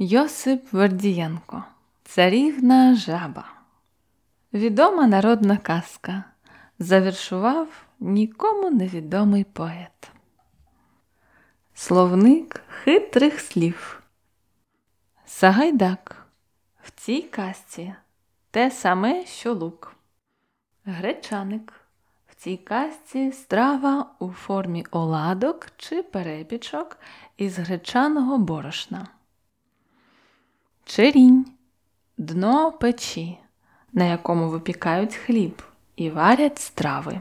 Йосип Вердієнко Царівна жаба. Відома народна казка. Завіршував нікому невідомий поет. Словник хитрих слів. Сагайдак. В цій казці те саме, що лук. Гречаник. В цій казці страва у формі оладок чи перепічок із гречаного борошна. Черінь дно печі, на якому випікають хліб і варять страви.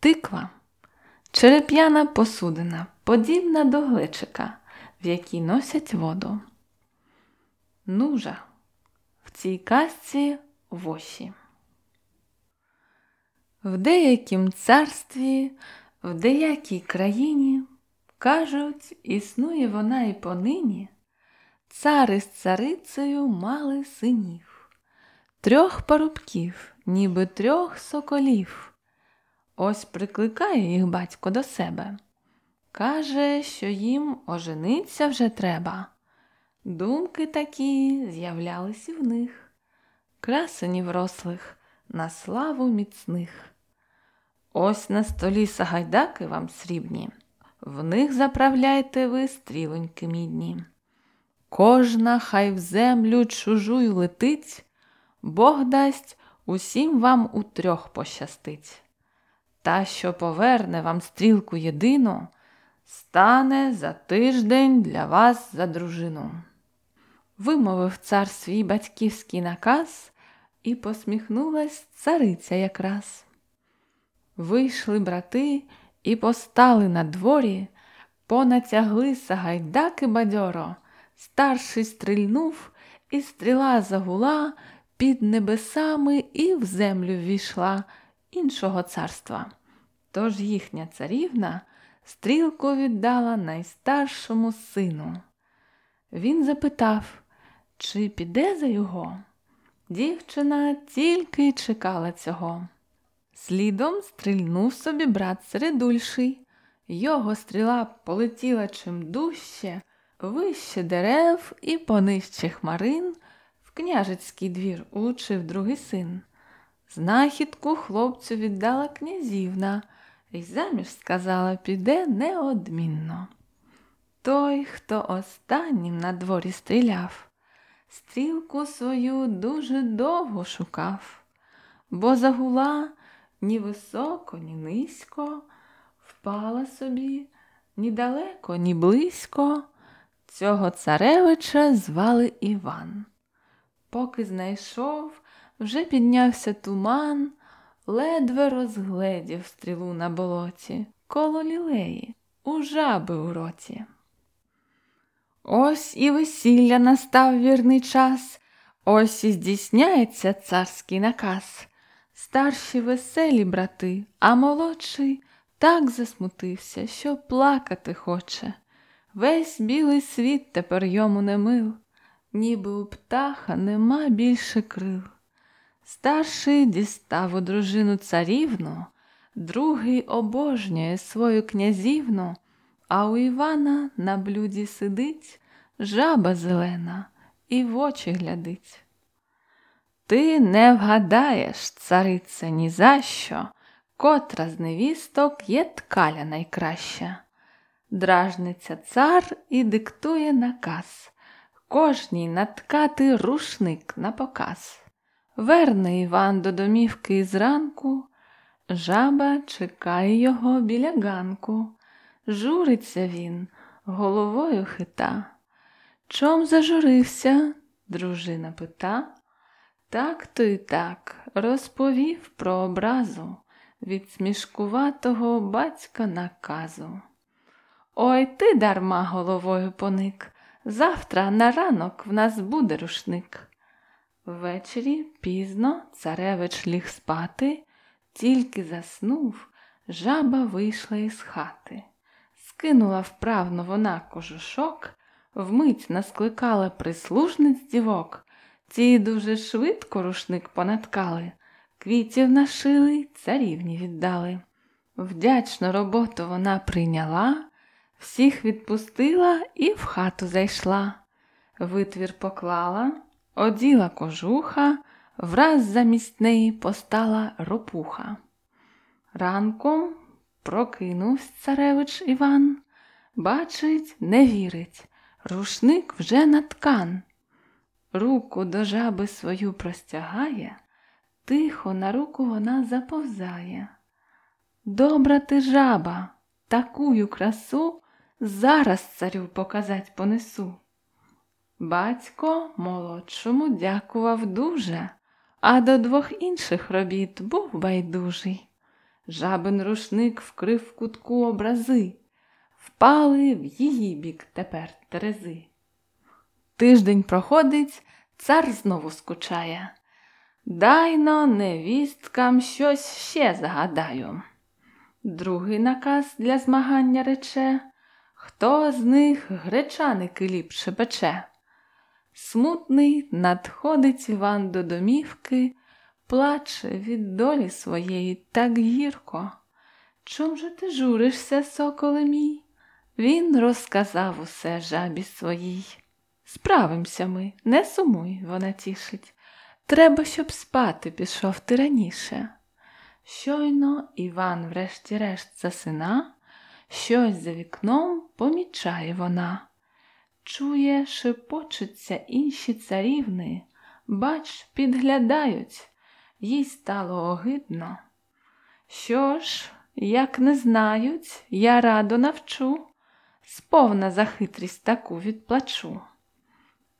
Тиква череп'яна посудина, подібна до глечика, в якій носять воду. Нужа в цій казці воші. В деякім царстві, в деякій країні, кажуть, існує вона і понині. Цари з царицею мали синів, трьох парубків, ніби трьох соколів. Ось прикликає їх батько до себе. Каже, що їм ожениться вже треба. Думки такі з'являлись і в них, красенів рослих, на славу міцних. Ось на столі сагайдаки вам срібні, в них заправляйте ви стрілоньки мідні. Кожна хай в землю чужую летить, Бог дасть усім вам утрьох пощастить. Та, що поверне вам стрілку єдину, стане за тиждень для вас за дружину. Вимовив цар свій батьківський наказ, і посміхнулась цариця якраз. Вийшли брати і постали на дворі, понатягли сагайдаки бадьоро. Старший стрільнув, і стріла загула під небесами і в землю ввійшла іншого царства. Тож їхня царівна стрілку віддала найстаршому сину. Він запитав, чи піде за його? Дівчина тільки й чекала цього. Слідом стрільнув собі брат середульший. Його стріла полетіла чим дужче, Вище дерев і понижче хмарин в княжицький двір улучив другий син. Знахідку хлопцю віддала князівна, І заміж сказала, піде неодмінно. Той, хто останнім на дворі стріляв, стрілку свою дуже довго шукав, бо загула ні високо, ні низько, впала собі ні далеко, ні близько. Цього царевича звали Іван. Поки знайшов, вже піднявся туман, ледве розгледів стрілу на болоті, коло лілеї, у жаби у роті. Ось і весілля настав вірний час, ось і здійсняється царський наказ. Старші веселі брати, а молодший так засмутився, що плакати хоче. Весь білий світ тепер йому не мил, ніби у птаха нема більше крил. Старший дістав у дружину царівну, другий обожнює свою князівну, а у Івана на блюді сидить жаба зелена і в очі глядить. Ти не вгадаєш, царице, ні за що, котра з невісток є ткаля найкраща. Дражниться цар і диктує наказ кожній наткати рушник на показ. Верне Іван до домівки зранку, жаба чекає його біля ганку. Журиться він, головою хита. Чом зажурився? дружина пита. Так то й так розповів про образу від смішкуватого батька наказу. Ой ти дарма головою поник. Завтра на ранок в нас буде рушник. Ввечері пізно царевич ліг спати, тільки заснув, жаба вийшла із хати. Скинула вправно вона кожушок, вмить наскликала прислужниць дівок. Ті дуже швидко рушник понаткали, квітів нашили, царівні віддали. Вдячну роботу вона прийняла всіх відпустила і в хату зайшла. Витвір поклала, оділа кожуха, враз замість неї постала ропуха. Ранком прокинувся царевич Іван, бачить, не вірить, рушник вже наткан. Руку до жаби свою простягає, тихо на руку вона заповзає. Добра ти жаба, такую красу зараз царю показать понесу. Батько молодшому дякував дуже, а до двох інших робіт був байдужий. Жабин рушник вкрив кутку образи, впали в її бік тепер терези. Тиждень проходить, цар знову скучає. Дайно невісткам щось ще загадаю. Другий наказ для змагання рече, хто з них гречаники ліпше пече. Смутний надходить Іван до домівки, плаче від долі своєї так гірко. Чом же ти журишся, соколе мій? Він розказав усе жабі своїй. Справимося ми, не сумуй, вона тішить. Треба, щоб спати пішов ти раніше. Щойно Іван, врешті-решт, засина, щось за вікном помічає вона. Чує, шепочуться інші царівни, бач, підглядають, їй стало огидно. Що ж, як не знають, я радо навчу, сповна за хитрість таку відплачу.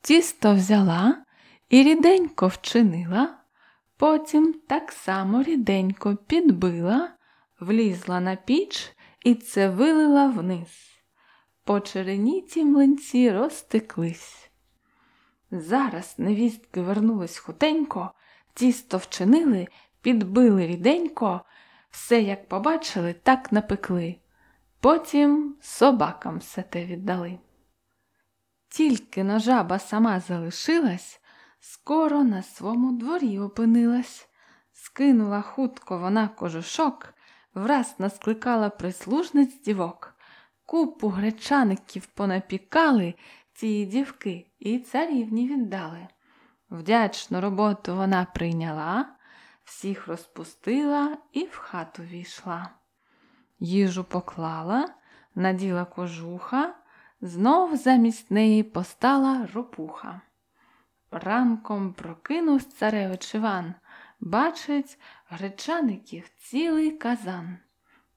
Тісто взяла і ріденько вчинила, потім так само ріденько підбила, влізла на піч і це вилила вниз. По череніті млинці розтеклись. Зараз невістки вернулись хутенько, тісто вчинили, підбили ріденько, все, як побачили, так напекли. Потім собакам все те віддали. Тільки но жаба сама залишилась, скоро на своєму дворі опинилась. Скинула хутко вона кожушок, враз наскликала прислужниць дівок. Купу гречаників понапікали ці дівки і царівні віддали. Вдячну роботу вона прийняла, всіх розпустила і в хату війшла. Їжу поклала, наділа кожуха, знов замість неї постала ропуха. Ранком прокинув царевич Іван, бачить гречаників цілий казан.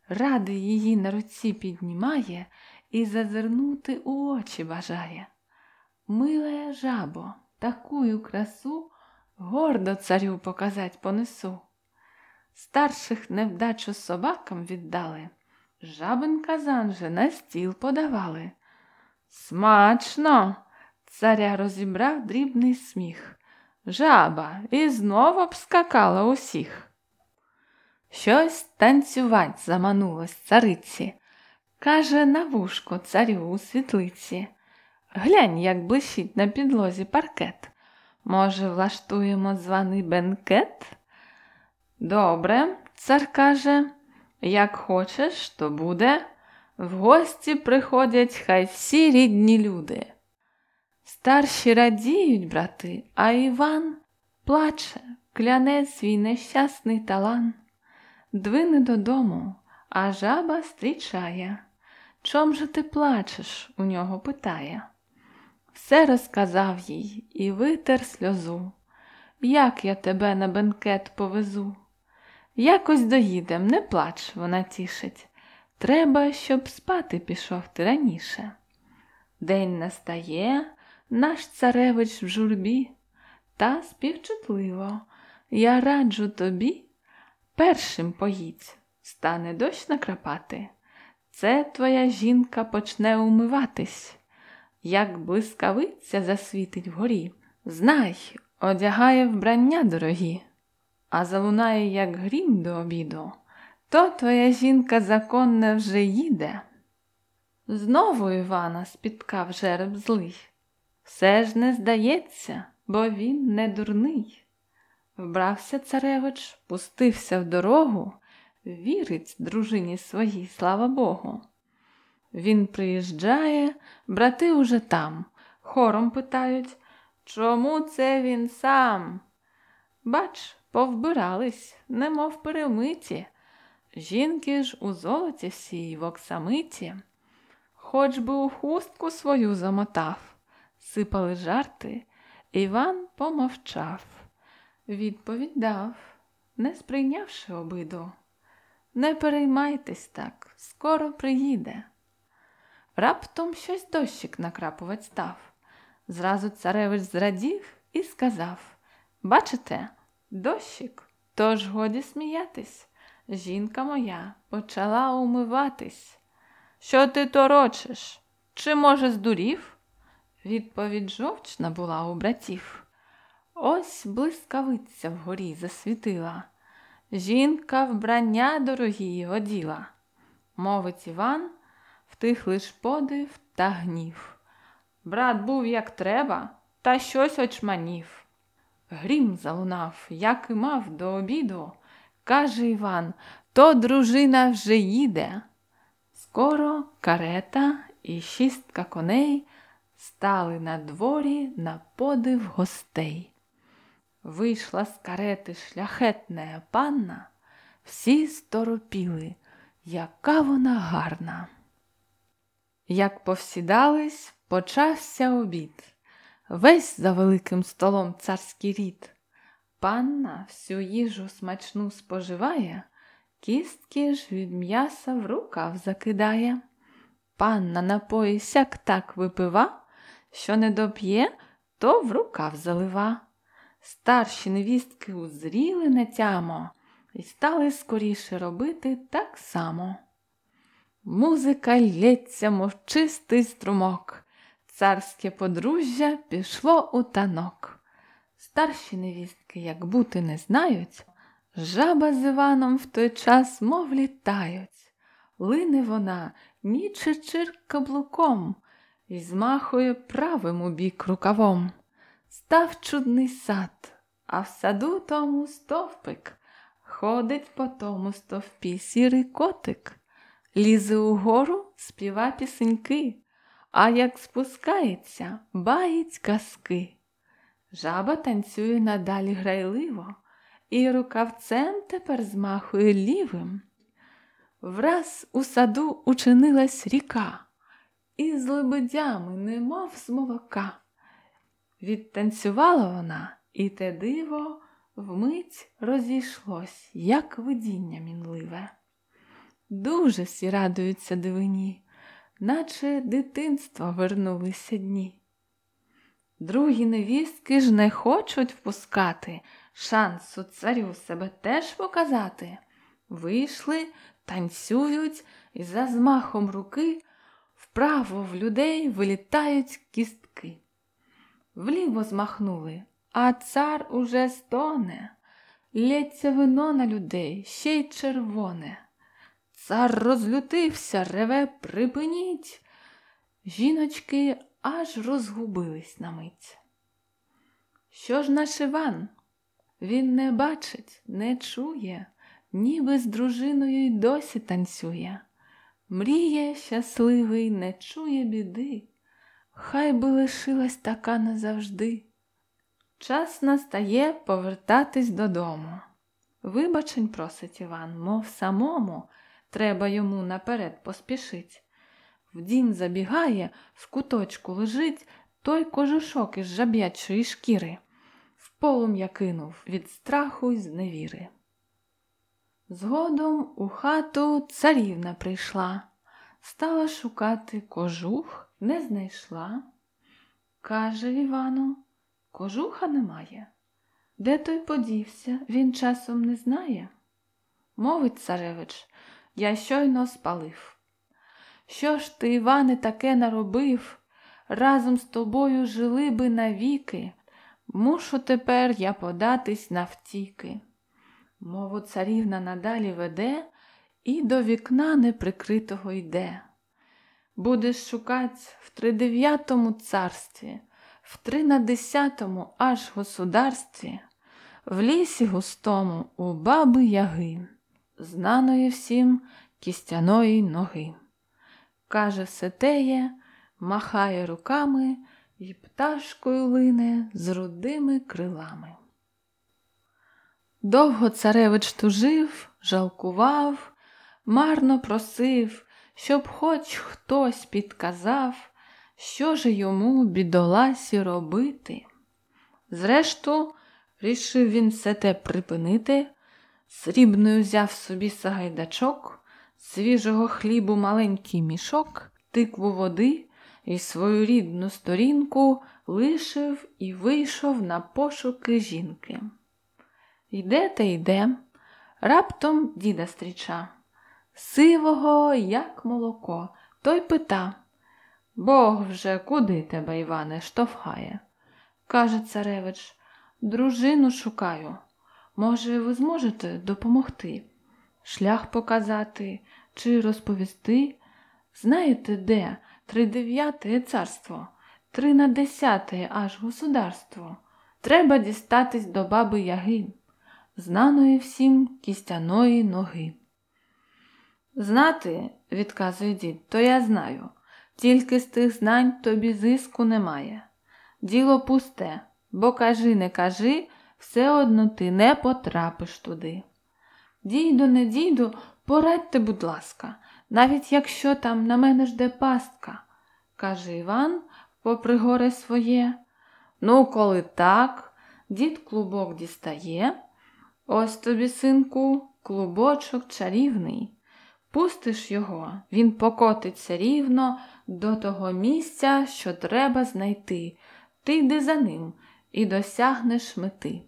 Радий її на руці піднімає і зазирнути у очі бажає. Милая жабо, такую красу гордо царю показать понесу. Старших невдачу собакам віддали, жабин казан же на стіл подавали. Смачно! Царя розібрав дрібний сміх. Жаба і знову обскакала усіх. Щось танцювать заманулось цариці. Каже на вушко царю у світлиці. Глянь, як блищить на підлозі паркет. Може, влаштуємо званий бенкет? Добре, цар каже, як хочеш, то буде. В гості приходять хай всі рідні люди. Старші радіють, брати, а Іван плаче, кляне свій нещасний талант. Двине додому, а жаба зустрічає. Чом же ти плачеш? у нього питає. Все розказав їй і витер сльозу. Як я тебе на бенкет повезу? Якось доїдем, не плач, вона тішить. Треба, щоб спати пішов ти раніше. День настає, наш царевич в журбі, та співчутливо, я раджу тобі. Першим поїдь, стане дощ накрапати. Це твоя жінка почне умиватись, як блискавиця засвітить вгорі. Знай, одягає вбрання дорогі, а залунає, як грім до обіду, то твоя жінка законна вже їде. Знову Івана спіткав жереб злий. Все ж не здається, бо він не дурний. Вбрався царевич, пустився в дорогу, вірить дружині своїй, слава Богу. Він приїжджає, брати уже там, Хором питають, чому це він сам? Бач, повбирались, немов перемиті. Жінки ж у золоті всій в оксамиті, хоч би у хустку свою замотав, сипали жарти, Іван помовчав, відповідь дав, не сприйнявши обиду. Не переймайтесь так, скоро приїде. Раптом щось дощик накрапувати став. Зразу царевич зрадів і сказав Бачите, дощик, тож годі сміятись. Жінка моя почала умиватись. Що ти торочиш? Чи, може, здурів? Відповідь жовчна була у братів. Ось блискавиця вгорі засвітила. Жінка вбрання дорогі оділа. Мовить Іван, втих лиш подив та гнів. Брат був, як треба, та щось очманів. Грім залунав, як і мав до обіду. Каже Іван, то дружина вже їде. Скоро карета і шістка коней стали на дворі на подив гостей. Вийшла з карети шляхетна панна, всі сторопіли, яка вона гарна. Як повсідались, почався обід. Весь за великим столом царський рід. Панна всю їжу смачну споживає, кістки ж від м'яса в рукав закидає. Панна напої сяк так випива, що не доп'є, то в рукав залива. Старші невістки узріли нетямо і стали скоріше робити так само. Музика лється, мов чистий струмок, царське подружжя пішло у танок. Старші невістки, як бути не знають, жаба з Іваном в той час, мов літають. Лине вона, ніче чир каблуком, і змахує правим у бік рукавом. Став чудний сад, а в саду тому стовпик. Ходить по тому стовпі сірий котик, лізе угору, співа пісеньки, а як спускається, баїть казки. Жаба танцює надалі грайливо, і рукавцем тепер змахує лівим. Враз у саду учинилась ріка, і з лебедями, немов з молока. Відтанцювала вона, і те диво вмить розійшлось, як видіння мінливе. Дуже всі радуються дивині, наче дитинство вернулися дні. Другі невістки ж не хочуть впускати шансу царю себе теж показати. Вийшли, танцюють і за змахом руки вправо в людей вилітають кістки. Вліво змахнули, а цар уже стоне, лється вино на людей, ще й червоне. Цар розлютився, реве, припиніть. Жіночки аж розгубились на мить. Що ж наш Іван? Він не бачить, не чує, ніби з дружиною й досі танцює. Мріє щасливий, не чує біди, хай би лишилась така назавжди. Час настає повертатись додому. Вибачень просить Іван, мов самому треба йому наперед поспішить. В дім забігає, в куточку лежить той кожушок із жаб'ячої шкіри. В полум'я кинув від страху й зневіри. Згодом у хату царівна прийшла, стала шукати кожух, не знайшла. Каже Івану, кожуха немає. Де той подівся, він часом не знає. Мовить царевич, я щойно спалив. Що ж ти, Іване, таке наробив? Разом з тобою жили би навіки. Мушу тепер я податись навтіки. Мову царівна надалі веде і до вікна неприкритого йде. Будеш шукать в тридев'ятому царстві, в тринадесятому аж государстві, в лісі густому у баби яги, знаної всім кістяної ноги. Каже все теє, махає руками, і пташкою лине з рудими крилами. Довго царевич тужив, жалкував, марно просив, щоб хоч хтось підказав, що ж йому бідоласі робити. Зрешту, рішив він все те припинити, срібною взяв собі сагайдачок, свіжого хлібу маленький мішок, тикву води і свою рідну сторінку лишив і вийшов на пошуки жінки. Йде та йде, раптом діда стріча, сивого, як молоко, той пита Бог вже куди тебе, Іване, штовхає? каже царевич, дружину шукаю. Може, ви зможете допомогти? Шлях показати чи розповісти? Знаєте, де тридев'яте царство, три на десяте аж государство. Треба дістатись до баби Яги, знаної всім кістяної ноги. Знати, відказує дід, то я знаю, тільки з тих знань тобі зиску немає. Діло пусте, бо кажи, не кажи, все одно ти не потрапиш туди. Дійду, не дійду, порадьте, будь ласка, навіть якщо там на мене жде пастка, каже Іван, попри горе своє. Ну, коли так, дід клубок дістає. Ось тобі, синку, клубочок чарівний. Пустиш його, він покотиться рівно до того місця, що треба знайти. Ти йди за ним і досягнеш мети.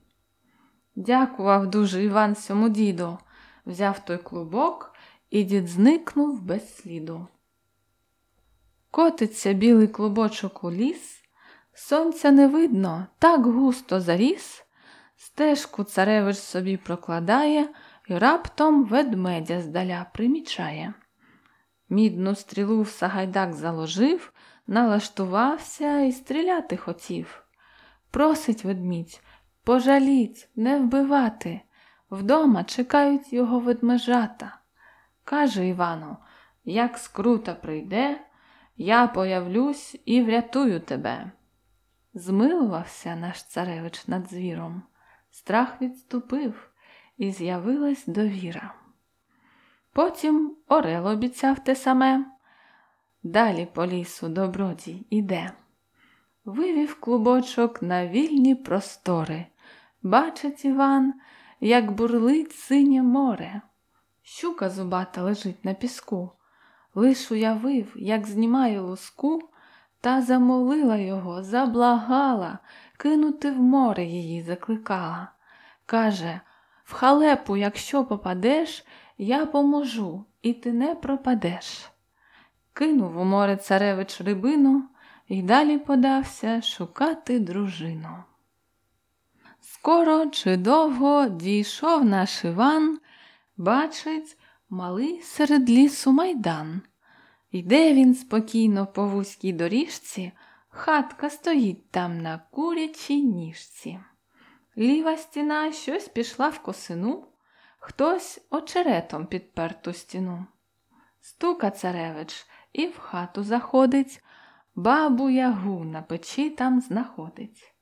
Дякував дуже Іван сьому діду, взяв той клубок і дід зникнув без сліду. Котиться білий клубочок у ліс, сонця не видно, так густо заріс, стежку царевич собі прокладає і раптом ведмедя здаля примічає. Мідну стрілу в сагайдак заложив, налаштувався і стріляти хотів. Просить ведмідь, пожаліть, не вбивати. Вдома чекають його ведмежата. Каже Івану, як скрута прийде, я появлюсь і врятую тебе. Змилувався наш царевич над звіром, страх відступив, і з'явилась довіра. Потім Орел обіцяв те саме. Далі по лісу добродій іде. Вивів клубочок на вільні простори. Бачить Іван, як бурлить синє море. Щука зубата лежить на піску. Лиш уявив, як знімає луску, та замолила його, заблагала, кинути в море її закликала. Каже в халепу, якщо попадеш, я поможу, і ти не пропадеш. Кинув у море царевич рибину і далі подався шукати дружину. Скоро чи довго дійшов наш Іван, бачить малий серед лісу майдан. Йде він спокійно по вузькій доріжці, хатка стоїть там на курячій ніжці. Ліва стіна щось пішла в косину, хтось очеретом підпер ту стіну. Стука царевич і в хату заходить, бабу ягу на печі там знаходить.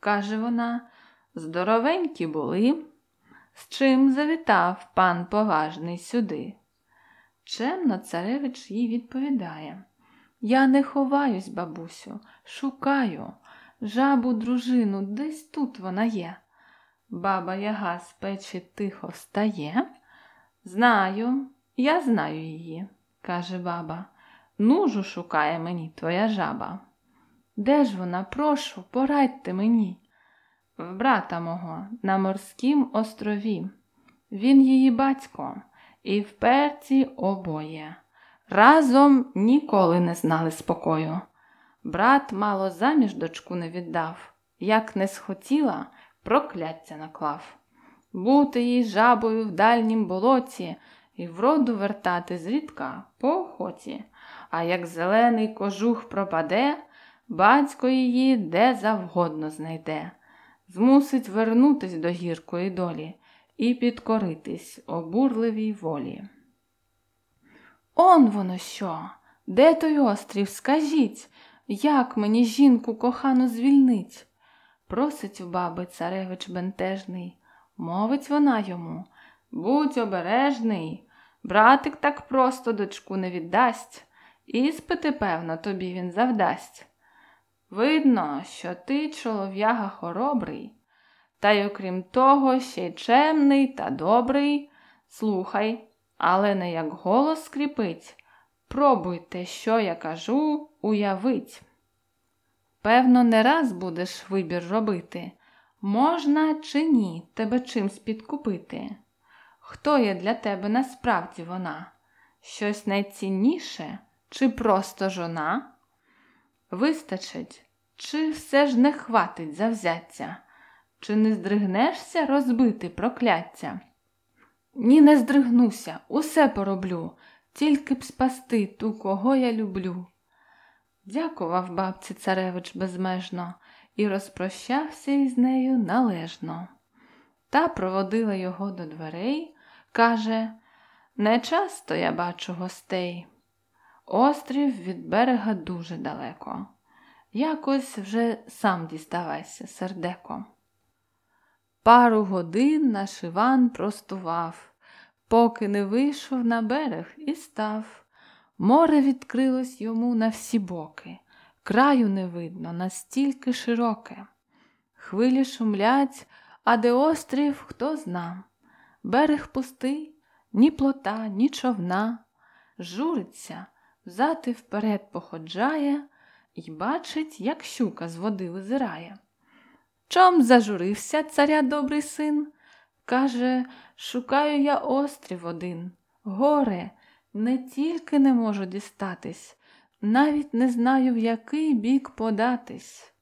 Каже вона, здоровенькі були, з чим завітав пан поважний сюди. Чемно царевич їй відповідає Я не ховаюсь, бабусю, шукаю жабу дружину, десь тут вона є. Баба яга з печі тихо встає. Знаю, я знаю її, каже баба. Нужу шукає мені твоя жаба. Де ж вона, прошу, порадьте мені. В брата мого на морськім острові. Він її батько, і в перці обоє. Разом ніколи не знали спокою. Брат мало заміж дочку не віддав, як не схотіла, прокляття наклав. Бути їй жабою в дальнім болоті і вроду вертати зрідка по охоті. А як зелений кожух пропаде, батько її де завгодно знайде, змусить вернутись до гіркої долі і підкоритись обурливій волі. Он воно що? Де той острів? Скажіть, Як мені жінку кохану звільнить? Просить у баби царевич бентежний. Мовить вона йому Будь обережний, братик так просто дочку не віддасть, іспити, певно, тобі він завдасть. Видно, що ти чолов'яга хоробрий, та й окрім того, ще й чемний та добрий. Слухай, але не як голос скріпить. Пробуйте, що я кажу, уявить. Певно, не раз будеш вибір робити, можна чи ні тебе чимсь підкупити. Хто є для тебе насправді вона? Щось найцінніше чи просто жона? Вистачить, чи все ж не хватить завзяття? Чи не здригнешся розбити прокляття? Ні, не здригнуся, усе пороблю, тільки б спасти ту, кого я люблю. Дякував бабці царевич безмежно і розпрощався із нею належно. Та проводила його до дверей, каже Не часто я бачу гостей. Острів від берега дуже далеко. Якось вже сам діставайся, сердеко. Пару годин наш Іван простував, поки не вийшов на берег і став. Море відкрилось йому на всі боки, краю не видно, настільки широке. Хвилі шумлять, а де острів, хто зна. Берег пустий, ні плота, ні човна. Журиться, взад і вперед походжає і бачить, як щука з води визирає. Чом зажурився царя добрий син? Каже, шукаю я острів один. Горе, не тільки не можу дістатись, навіть не знаю, в який бік податись.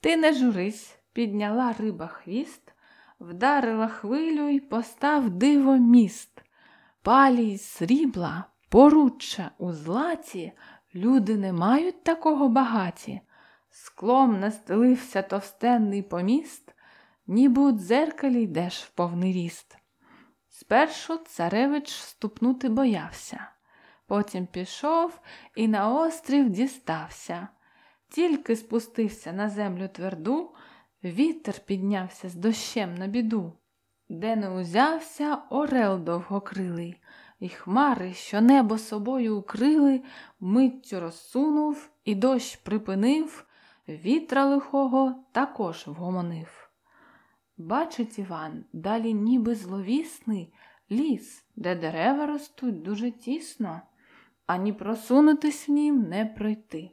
Ти не журись, підняла риба хвіст, вдарила хвилю й постав диво міст. Палій срібла, поруччя у златі, люди не мають такого багаті. Склом настелився товстенний поміст, ніби у дзеркалі йдеш в повний ріст. Спершу царевич ступнути боявся, потім пішов і на острів дістався. Тільки спустився на землю тверду, вітер піднявся з дощем на біду, де не узявся орел довгокрилий, і хмари, що небо собою укрили, миттю розсунув і дощ припинив, вітра лихого також вгомонив. Бачить Іван далі ніби зловісний ліс, де дерева ростуть дуже тісно, ані просунутись в нім не пройти,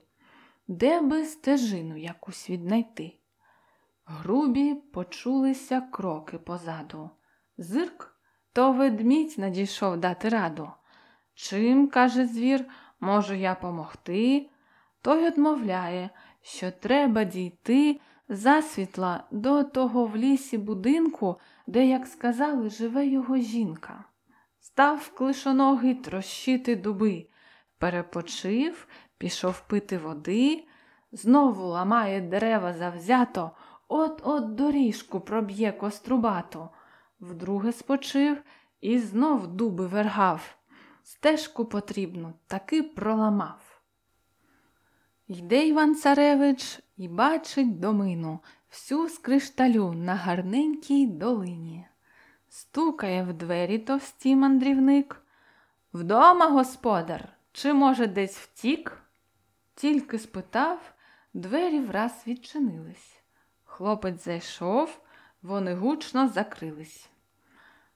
де би стежину якусь віднайти. Грубі почулися кроки позаду. Зирк, то ведмідь надійшов дати раду. Чим, каже звір, можу я помогти? Той одмовляє, що треба дійти засвітла до того в лісі будинку, де, як сказали, живе його жінка. Став клишоногий трощити дуби, перепочив, пішов пити води, знову ламає дерева завзято, от-от доріжку проб'є кострубато. Вдруге спочив і знов дуби вергав. Стежку потрібну таки проламав. Йде Іван Царевич і бачить домину всю з кришталю на гарненькій долині. Стукає в двері товсті мандрівник. Вдома, господар, чи, може, десь втік? Тільки спитав, двері враз відчинились. Хлопець зайшов, вони гучно закрились.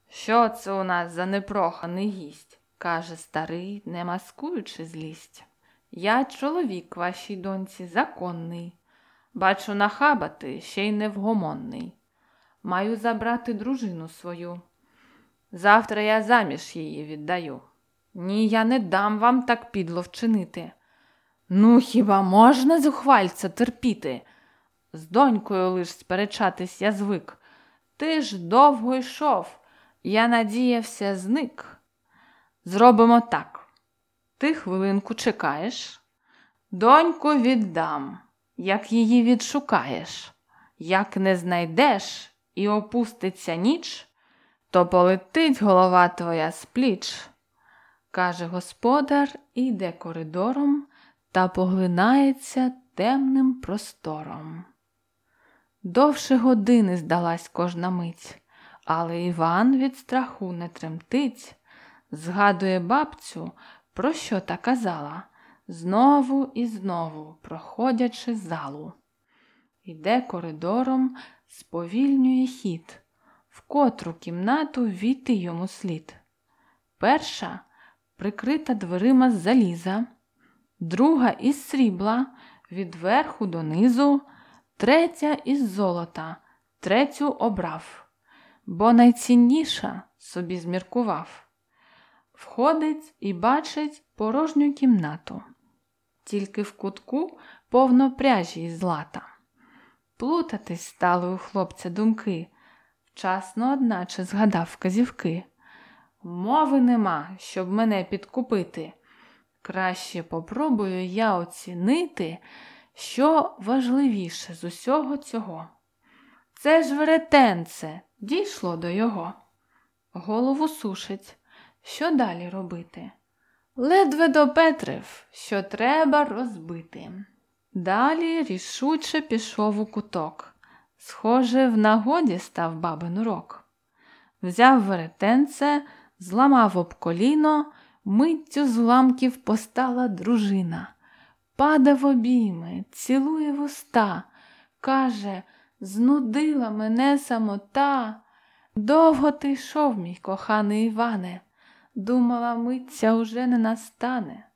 Що це у нас за непроханий гість? каже старий, не маскуючи злість. Я чоловік вашій доньці законний. Бачу, нахабати ще й невгомонний. Маю забрати дружину свою. Завтра я заміж її віддаю. Ні, я не дам вам так підло вчинити. Ну, хіба можна зухвальця терпіти? З донькою лиш сперечатись я звик. Ти ж довго йшов, я надіявся, зник. Зробимо так. Ти хвилинку чекаєш, доньку віддам, як її відшукаєш, як не знайдеш і опуститься ніч, то полетить голова твоя з пліч, каже господар і йде коридором та поглинається темним простором. Довше години здалась кожна мить, але Іван від страху не тремтить, згадує бабцю, про що та казала, знову і знову проходячи залу. Іде коридором, сповільнює хід, в котру кімнату війти йому слід. Перша прикрита дверима з заліза, друга із срібла, від верху донизу, третя із золота, третю обрав, бо найцінніша собі зміркував. Входить і бачить порожню кімнату, тільки в кутку повно пряжі із злата. Плутатись стали у хлопця думки, вчасно, одначе, згадав вказівки. Мови нема, щоб мене підкупити. Краще попробую я оцінити, що важливіше з усього цього. Це ж веретенце дійшло до його. Голову сушить. Що далі робити? Ледве допетрив, що треба розбити. Далі рішуче пішов у куток. Схоже, в нагоді став бабин урок. Взяв веретенце, зламав об коліно, миттю з уламків постала дружина. Пада в обійми, цілує вуста, каже, знудила мене самота. Довго ти йшов, мій коханий Іване, думала, митця уже не настане.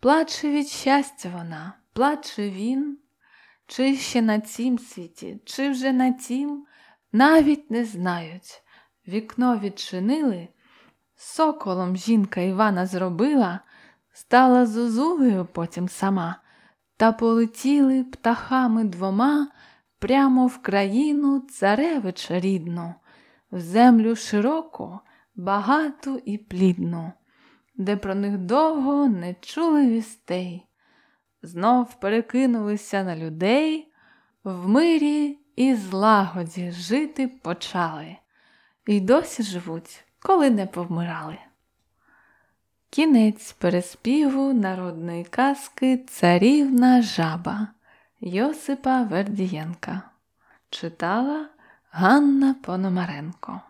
Плаче від щастя вона, плаче він, чи ще на цім світі, чи вже на тім, навіть не знають. Вікно відчинили, соколом жінка Івана зробила, стала зозулею потім сама, та полетіли птахами двома прямо в країну царевича рідну, в землю широку, багату і плідну, де про них довго не чули вістей. Знов перекинулися на людей, в мирі і злагоді жити почали, І досі живуть, коли не повмирали. Кінець переспіву народної казки Царівна жаба Йосипа Вердієнка читала Ганна Пономаренко